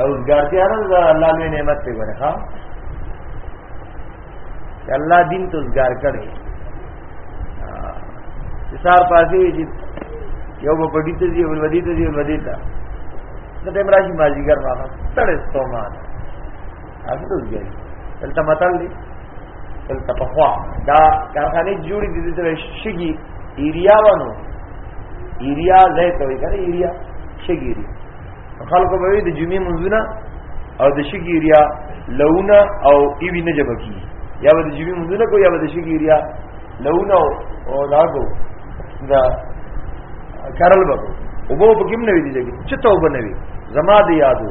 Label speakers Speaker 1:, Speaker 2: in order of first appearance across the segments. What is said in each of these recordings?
Speaker 1: او ګارتياران دا الله لوی نعمت دی ګره ها الله دین ته ځګار کړي سار پاسې وي چې یو په پټی ته دی ول ودی ته دی ول ودی ته د دې مراشي ماجیګر ما تړې ستومان اګه دوی دلته متل دی دلته په خوا دا کارخانه جوړې دي د شګي ایریا ونو ایریا زه ته وی کنه ایریا شګي خلکو به د جمعې منځونه او د شګي ایریا لونه او ایوی نه جبه کی یا به د جمعې منځونه کو یا به د شګي ایریا لونه او داګو دا کرل به وبو په کوم نه وی دي چې ته وبنوي زما دی یادو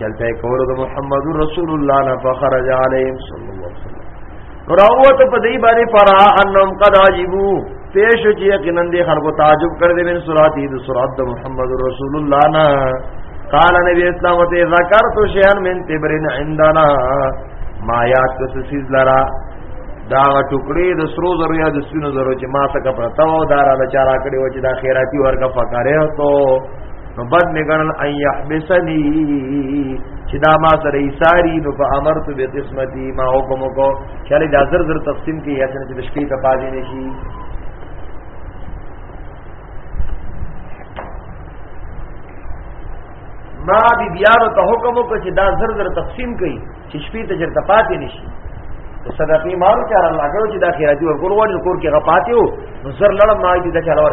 Speaker 1: چلته کولو د محمد رسول الله نه فخرج علیهم صلی الله علیه وسلم راوت په دې باندې فرا انم قد عجبو پیش چې یقینا دې خلکو تعجب کړ دې من سورات دې سورات د محمد رسول الله نه قال نبی اسلام ته ذکرت شیئا من تبرن عندنا ما یاد کس سیز لرا دا ټوکړې د سرو زرو یا د سپینو زرو چې ما څخه پرتا و دا را چارا کړې و چې دا خیراتی ورګه فقره ته نو بد می ګڼل ان يحبسني چې دا ما سره ایثاری نو په امر تو به قسمتي ما حکم کو چاله دا زر زر تقسیم کې یا څنګه چې شپې ته پاجې نشي ما بی بیانو ته حکم وکړ چې دا زر زر تقسیم کړي چې شپې ته چرته پاتې نشي ته صدقې مارو چې الله کړو چې دا خیراتی ورکول وړي کور کې غپاتې وو نو زر لړم ما دې دا چلور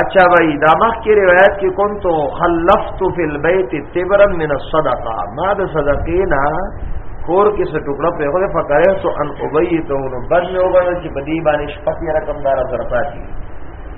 Speaker 1: اچھا بھائی دا مخ کی روایت کی کون تو خلفت فی البیت تبرا من الصدقہ ما د صدقینا کور کې څه ټوکړه په هغه فقره تو ان ابیته نو بد نه وګڼل چې بدی باندې شپه رقم دار سره پاتې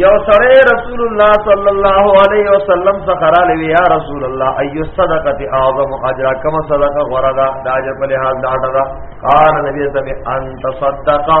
Speaker 1: یو سره رسول الله صلی الله علیه وسلم څخه را لوي یا رسول الله ایو صدقه اعظم اجر کما صدقه غردا دا اجر په لحاظ دا دا قال نبی ته ان تصدقا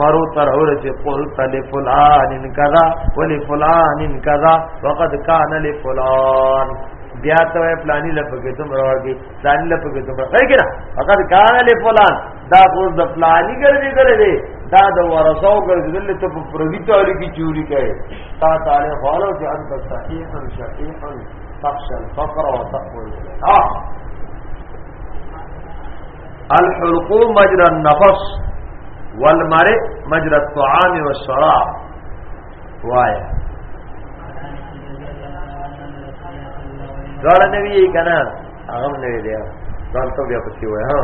Speaker 1: مرو تر اور چې قل تل فلان ان کذا ول فلان ان کذا وقد کان لفلان بیا ته پلاني لپګې تم راوږي پلاني لپګې تم راوږي کنه وقد کان لفلان دا اوس د پلاني ګرځي ګرځي دا د ورثو ګرځیدل ته په پردي تاړي کې چوری کوي تا تعالی غالو چې انت صحیح شفیع تخشى الفقر وتقوى الغنى الحلق مجرى النفس والمرء مجرى الطعام والشراب وایا ګړ نه وی کنه هغه نه وی دی ځان ته بیا پسی وای ها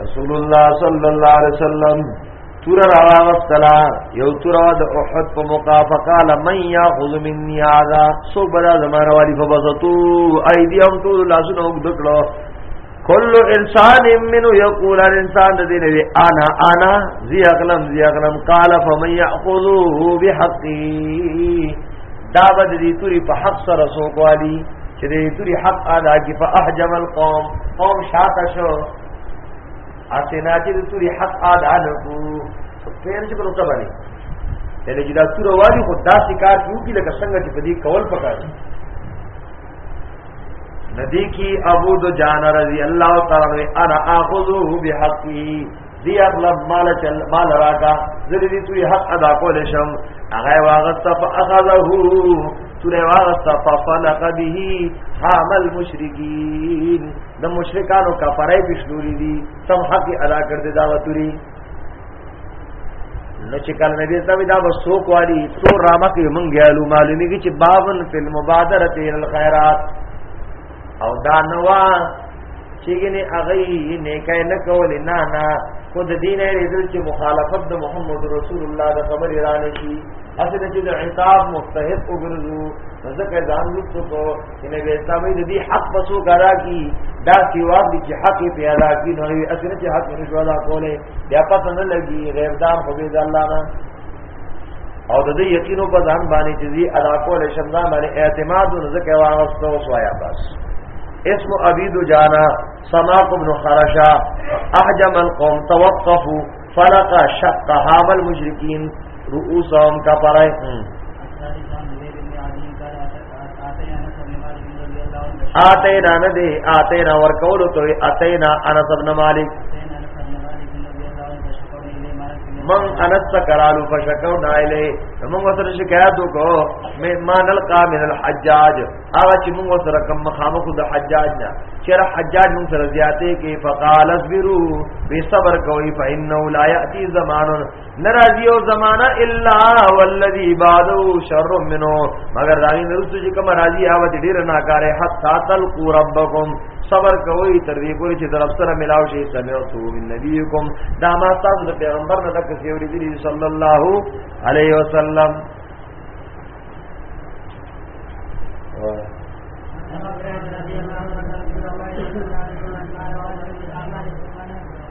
Speaker 1: رسول الله صلی الله علیه وسلم تور را واستلا یو تور د احد په موقع فقال من یاخذ مني هذا سو بلا زمانه والی فبسطو ايديهم طول لاسونه وګدکړو کل انسان منو یقول انسان د دین وی انا انا زی اغلم زی اغلم قال فمن یاخذه بحقی دا بد دې توري په حق سره سو کوالي چې دې توري حق ادا کی فاحجم القوم قوم شاته شو اسینا چې د توري حق ادا نکو پیر چې په نقطه باندې یعنی چې دا تور والی خو دا شکار کیو کی لکه څنګه چې په دې کول پکار ندی کی ابو دو جان رضی اللہ تعالی عنہ انا اخذو بحقی دی اغلب مال چل مال راکا زری دی توی حق ادا کول شم هغه واغست فاخذه توی واغست ففلق به حامل مشرکین د مشرکانو کفرای پښلوري دي سم حق ادا کړ دي دا وتوري نو چې کله نبی اسلام دا وسو کوالي تو رامه کې مونږ یالو معلومي کې چې باون فی المبادره ال الخيرات او دا نوا چې ګنې اغه یې نه کای نه کول نه نه خود دین یې رسول چې مخالفت د محمد رسول الله د خبر ایران شي اصل چې د عتاب مستحق وګرځو ځکه ځان لوڅ کو کنه به اسلامي د دې حق پسو غرا کی دا سی واق دي چې حق په ادا کی نو وی اسنه چې حق نشو ادا کوله بیا پته نه لګي غیر دار خو به الله نه او د دې یقینو په ځان باندې چې دې ادا کوله شمدا باندې اعتماد نو ځکه واغستو سوایا بس اسم ابي دجانا سماق بن خرشا احجم القوم توقفوا فلق شق هام المشركين رؤوسهم كفرائهم آتینا نه دی آتینا ورکولو ته آتینا انس ابن مالک من انس کرالو فشکو نایله موږ سره شکایت وکړو مې مان القا من الحجاج هغه چې موږ سره کوم مخامخ د حجاج نه چیرې حجاج موږ سره زیاتې کې فقال اصبروا بصبر کوي فإنه لا يأتي زمان ناراضی او زمانہ الا والذی بعده شر منه مگر داغی نرسو چې کوم راضی هغه دې ډیر ناکاره حتا تلقوا ربکم صبر کوی تر دې پورې چې در سره ملاو شي سمعتو من نبیکم دا ما تاسو د پیغمبر نه تک سیوري دي صلی الله علیه وسلم Thank you.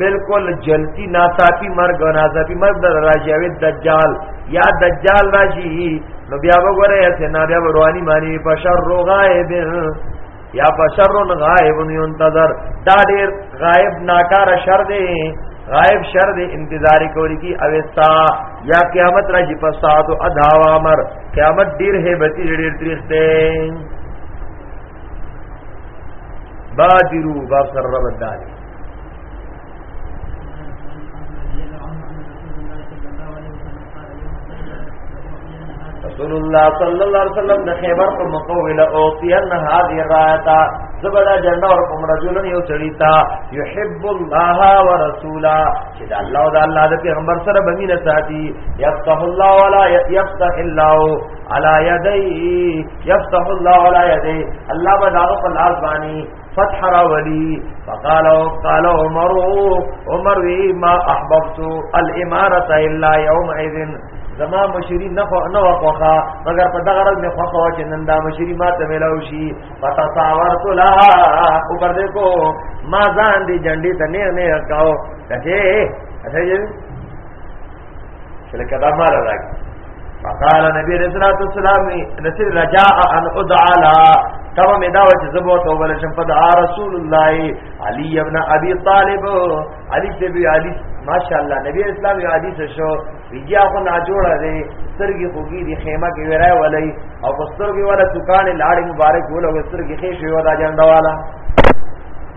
Speaker 1: بالکل جلتی ناڅاپی مرګ او ناڅاپی مرګ د راځي دجال یا دجال راشي نو بیا وګوره چې نه بیا رواني معنی بشر رو غائب یا بشر غائب ينتظر دا ډیر غائب ناکار شر دی غائب شر دی انتظار کوي کی اوستا یا قیامت راځي په ساعت او ادا امر قیامت ډیر هیبتی ډیر تریخ دی بادرو باب سر رب الدار رسول الله صلی الله علیه وسلم د خیبر په موقع ویل او تین هذه راتا زبدا جنہ اور کوم رجل یو سړی تا یحب الله ورسولا چې د الله او د الله د پیغمبر سره بمینه ساتي یفتح الله ولا یفتح الله علی یدی یفتح الله علی یدی الله بداغه په لاس باندې فتح راولی فقال قال عمر عمر وی ما احببت الاماره الا يوم اذن زما مشری نه خو نه وخوخه مگر په دغه ورځ مې خوخه و چې نن دا مشری ما ته ملاو شي پتا ساورت لا او پر دې کو ما ځان دې جنډې ته نه نه کاو کته اته چې لکه دا مال راکړي فقال نبی رسول الله صلی الله علیه وسلم نسل رجاء ان ادعى لا تم می دا چې زبو تو ول شم فدا رسول الله علی ابن ابي طالب علی سے بھی علی ماشاءالله نبی اسلام یو حدیث شو بیا خو نه جوړه دی سترګې خوږي دی خیمه کې ورای ولای او سترګې ولا دکان لاړې مبارک ولا سترګې خې شو دا جنډه والا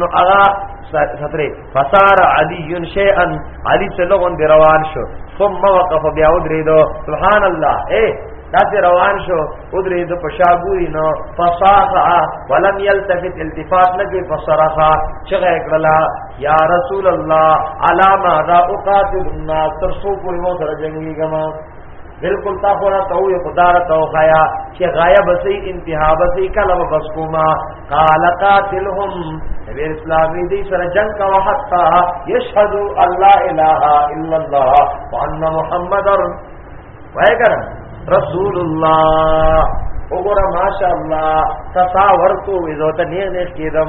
Speaker 1: نو اغا ستره فصار علی شیئا علی څه لغون دی روان شو ثم وقف بیا ودریدو سبحان الله اے داسې روان شو ودرې د پشاګوري نو فصاحا ولم يلتفت التفات لګي فصرخا چغه کړلا یا رسول الله علامه ذا اقاتل الناس ترسو پوری مو سره جنگي ګما بالکل تا خورا تو یہ خدا را تو خایا کہ غائب سی انتہا بسی کلم بس کوما قال قاتلهم نبی اسلامی دی سر جنگ کا وحتا یشہد اللہ الہ الا اللہ وان محمد وائے کر رسول اللہ وګوره ماشاءالله تساورتو وې زه ته نه نه کېدم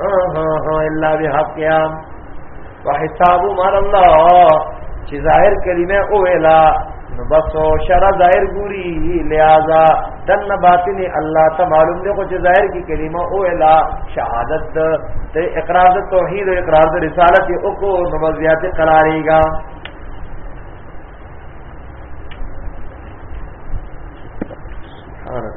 Speaker 1: الا بحق یا وحساب مال الله چې ظاهر کلمه او ویلا نو بس شر ظاهر ګوري لہذا دن باطن الله ته معلوم دی خو چې ظاهر کی کلمه او الا شهادت ته اقرار د توحید او اقرار د رسالت او کو نمازیات قراریږي سبحانك